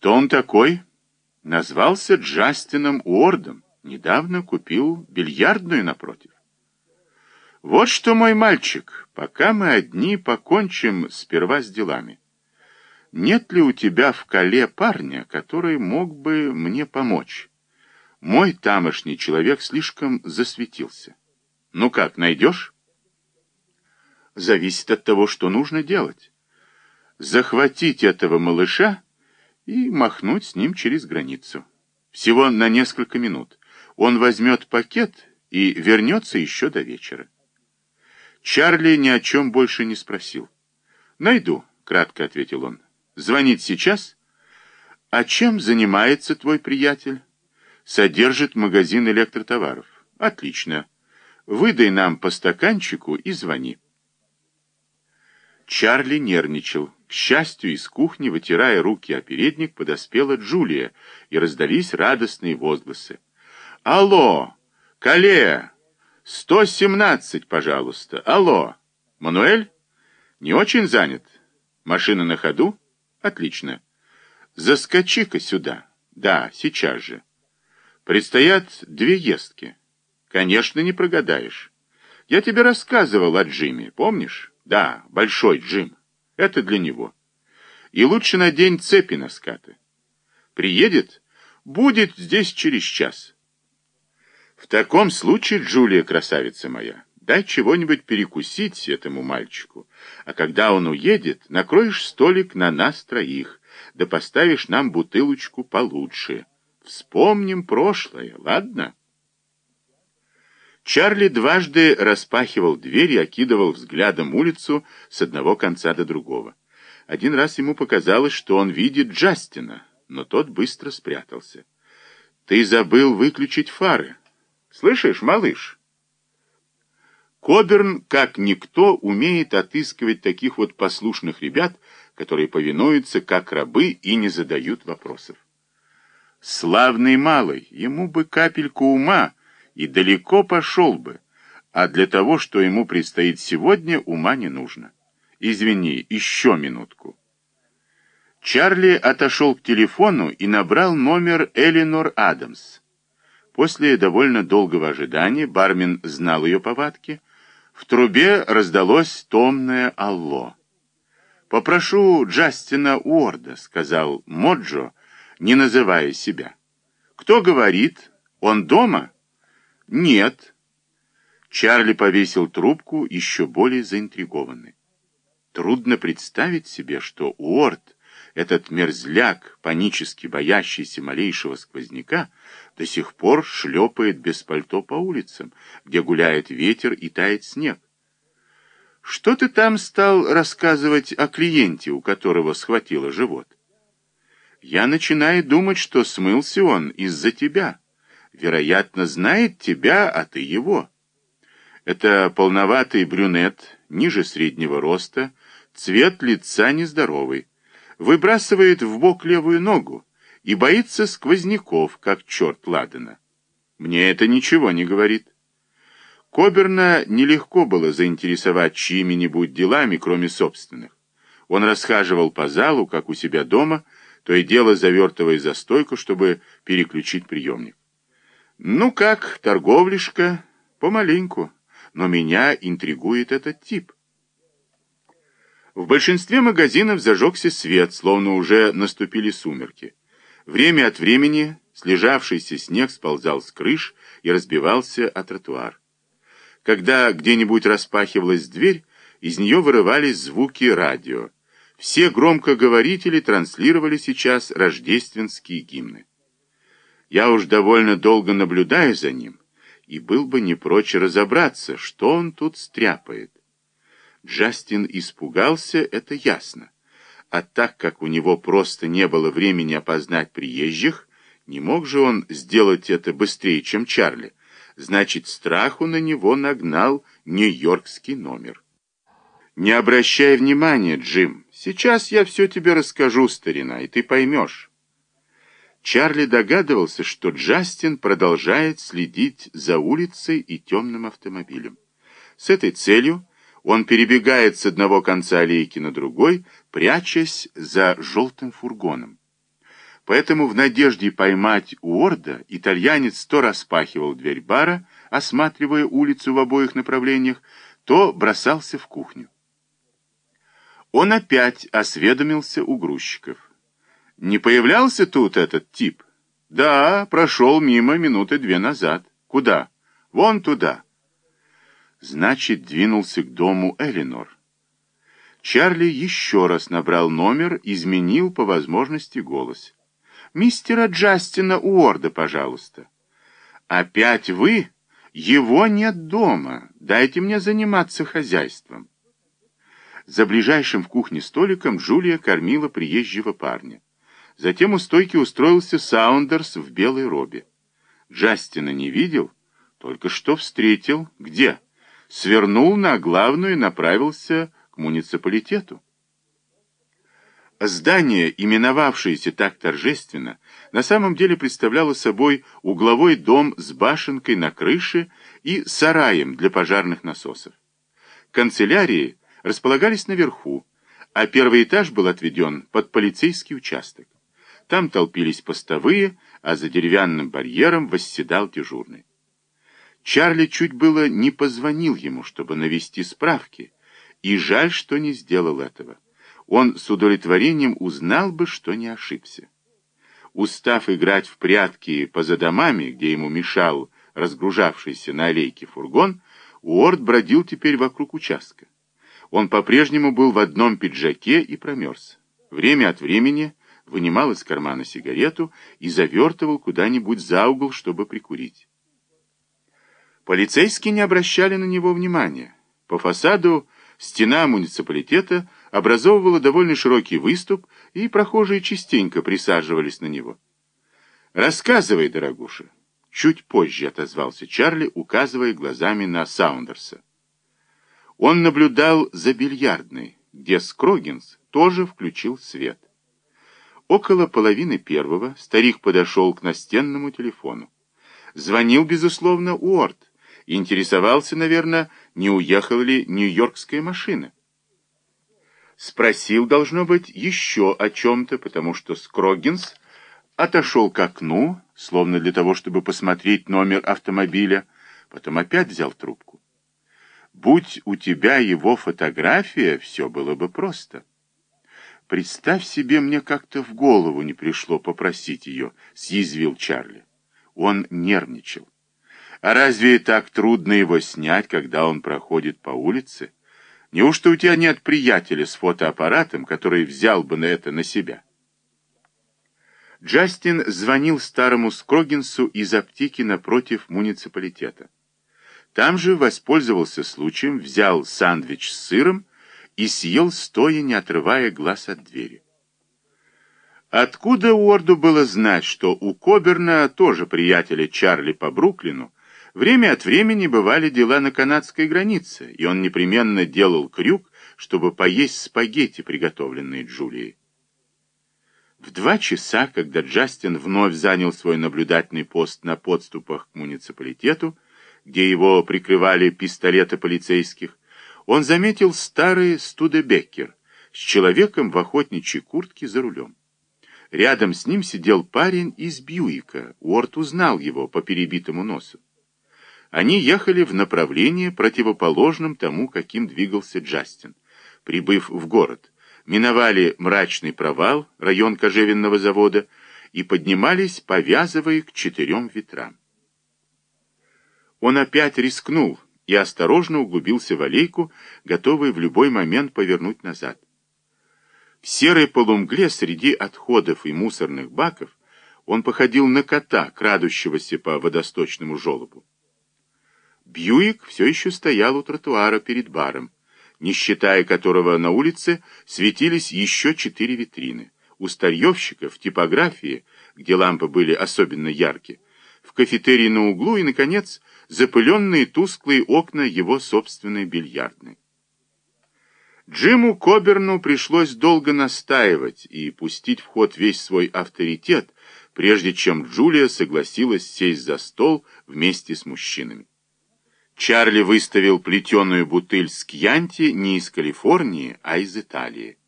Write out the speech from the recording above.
Кто он такой? Назвался Джастином Уордом. Недавно купил бильярдную напротив. Вот что, мой мальчик, пока мы одни покончим сперва с делами. Нет ли у тебя в Кале парня, который мог бы мне помочь? Мой тамошний человек слишком засветился. Ну как, найдешь? Зависит от того, что нужно делать. Захватить этого малыша и махнуть с ним через границу. Всего на несколько минут. Он возьмет пакет и вернется еще до вечера. Чарли ни о чем больше не спросил. «Найду», — кратко ответил он. «Звонить сейчас?» «А чем занимается твой приятель?» «Содержит магазин электротоваров». «Отлично. Выдай нам по стаканчику и звони». Чарли нервничал. К счастью, из кухни, вытирая руки о передник, подоспела Джулия, и раздались радостные возгласы. «Алло! Кале! Сто семнадцать, пожалуйста! Алло! Мануэль? Не очень занят? Машина на ходу? Отлично. Заскочи-ка сюда. Да, сейчас же. Предстоят две ездки. Конечно, не прогадаешь. Я тебе рассказывал о Джиме, помнишь? Да, большой Джим. Это для него. И лучше надень цепи на скаты. Приедет? Будет здесь через час. В таком случае, Джулия, красавица моя, дай чего-нибудь перекусить этому мальчику. А когда он уедет, накроешь столик на нас троих, да поставишь нам бутылочку получше. Вспомним прошлое, ладно? Чарли дважды распахивал дверь и окидывал взглядом улицу с одного конца до другого. Один раз ему показалось, что он видит Джастина, но тот быстро спрятался. «Ты забыл выключить фары. Слышишь, малыш?» Коберн, как никто, умеет отыскивать таких вот послушных ребят, которые повинуются как рабы и не задают вопросов. Славный малый, ему бы капельку ума, и далеко пошел бы, а для того, что ему предстоит сегодня, ума не нужно. Извини, еще минутку. Чарли отошел к телефону и набрал номер Элинор Адамс. После довольно долгого ожидания бармен знал ее повадки. В трубе раздалось томное «Алло». «Попрошу Джастина Уорда», — сказал Моджо, не называя себя. «Кто говорит? Он дома?» «Нет». Чарли повесил трубку, еще более заинтригованный. Трудно представить себе, что Уорд, этот мерзляк, панически боящийся малейшего сквозняка, до сих пор шлепает без пальто по улицам, где гуляет ветер и тает снег. Что ты там стал рассказывать о клиенте, у которого схватило живот? Я начинаю думать, что смылся он из-за тебя вероятно, знает тебя, а ты его. Это полноватый брюнет, ниже среднего роста, цвет лица нездоровый, выбрасывает в бок левую ногу и боится сквозняков, как черт ладана. Мне это ничего не говорит. Коберна нелегко было заинтересовать чьими-нибудь делами, кроме собственных. Он расхаживал по залу, как у себя дома, то и дело завертывая за стойку, чтобы переключить приемник. Ну как, торговлишка, помаленьку, но меня интригует этот тип. В большинстве магазинов зажегся свет, словно уже наступили сумерки. Время от времени слежавшийся снег сползал с крыш и разбивался о тротуар. Когда где-нибудь распахивалась дверь, из нее вырывались звуки радио. Все громкоговорители транслировали сейчас рождественские гимны. Я уж довольно долго наблюдаю за ним, и был бы не прочь разобраться, что он тут стряпает. Джастин испугался, это ясно. А так как у него просто не было времени опознать приезжих, не мог же он сделать это быстрее, чем Чарли. Значит, страху на него нагнал нью-йоркский номер. Не обращай внимания, Джим. Сейчас я все тебе расскажу, старина, и ты поймешь. Чарли догадывался, что Джастин продолжает следить за улицей и темным автомобилем. С этой целью он перебегает с одного конца аллейки на другой, прячась за желтым фургоном. Поэтому в надежде поймать Уорда итальянец то распахивал дверь бара, осматривая улицу в обоих направлениях, то бросался в кухню. Он опять осведомился у грузчиков. «Не появлялся тут этот тип?» «Да, прошел мимо минуты две назад. Куда?» «Вон туда». Значит, двинулся к дому Элинор. Чарли еще раз набрал номер, изменил по возможности голос. «Мистера Джастина Уорда, пожалуйста». «Опять вы? Его нет дома. Дайте мне заниматься хозяйством». За ближайшим в кухне столиком Джулия кормила приезжего парня. Затем у стойки устроился Саундерс в белой робе. Джастина не видел, только что встретил. Где? Свернул на главную и направился к муниципалитету. Здание, именовавшееся так торжественно, на самом деле представляло собой угловой дом с башенкой на крыше и сараем для пожарных насосов. Канцелярии располагались наверху, а первый этаж был отведен под полицейский участок. Там толпились постовые, а за деревянным барьером восседал дежурный. Чарли чуть было не позвонил ему, чтобы навести справки, и жаль, что не сделал этого. Он с удовлетворением узнал бы, что не ошибся. Устав играть в прятки поза домами, где ему мешал разгружавшийся на аллейке фургон, Уорд бродил теперь вокруг участка. Он по-прежнему был в одном пиджаке и промерз. Время от времени вынимал из кармана сигарету и завертывал куда-нибудь за угол, чтобы прикурить. Полицейские не обращали на него внимания. По фасаду стена муниципалитета образовывала довольно широкий выступ, и прохожие частенько присаживались на него. «Рассказывай, дорогуша». Чуть позже отозвался Чарли, указывая глазами на Саундерса. Он наблюдал за бильярдной, где Скрогинс тоже включил свет. Около половины первого старик подошел к настенному телефону. Звонил, безусловно, Уорд. Интересовался, наверное, не уехала ли нью-йоркская машина. Спросил, должно быть, еще о чем-то, потому что Скрогинс отошел к окну, словно для того, чтобы посмотреть номер автомобиля, потом опять взял трубку. Будь у тебя его фотография, все было бы просто. Представь себе, мне как-то в голову не пришло попросить ее, съязвил Чарли. Он нервничал. А разве так трудно его снять, когда он проходит по улице? Неужто у тебя нет приятеля с фотоаппаратом, который взял бы на это на себя? Джастин звонил старому Скрогинсу из аптеки напротив муниципалитета. Там же воспользовался случаем, взял сандвич с сыром и съел стоя, не отрывая глаз от двери. Откуда Уорду было знать, что у Коберна, тоже приятеля Чарли по Бруклину, время от времени бывали дела на канадской границе, и он непременно делал крюк, чтобы поесть спагетти, приготовленные Джулией. В два часа, когда Джастин вновь занял свой наблюдательный пост на подступах к муниципалитету, где его прикрывали пистолеты полицейских, он заметил старый Студебеккер с человеком в охотничьей куртке за рулем. Рядом с ним сидел парень из Бьюика, Уорд узнал его по перебитому носу. Они ехали в направлении, противоположном тому, каким двигался Джастин. Прибыв в город, миновали мрачный провал, район кожевенного завода, и поднимались, повязывая к четырем ветрам. Он опять рискнул и осторожно углубился в аллейку, готовый в любой момент повернуть назад. В серой полумгле среди отходов и мусорных баков он походил на кота, крадущегося по водосточному желобу. Бьюик все еще стоял у тротуара перед баром, не считая которого на улице светились еще четыре витрины. У старьевщика в типографии, где лампы были особенно яркие, в кафетерии на углу и, наконец, запыленные тусклые окна его собственной бильярдной. Джиму Коберну пришлось долго настаивать и пустить в ход весь свой авторитет, прежде чем Джулия согласилась сесть за стол вместе с мужчинами. Чарли выставил плетеную бутыль с кьянти не из Калифорнии, а из Италии.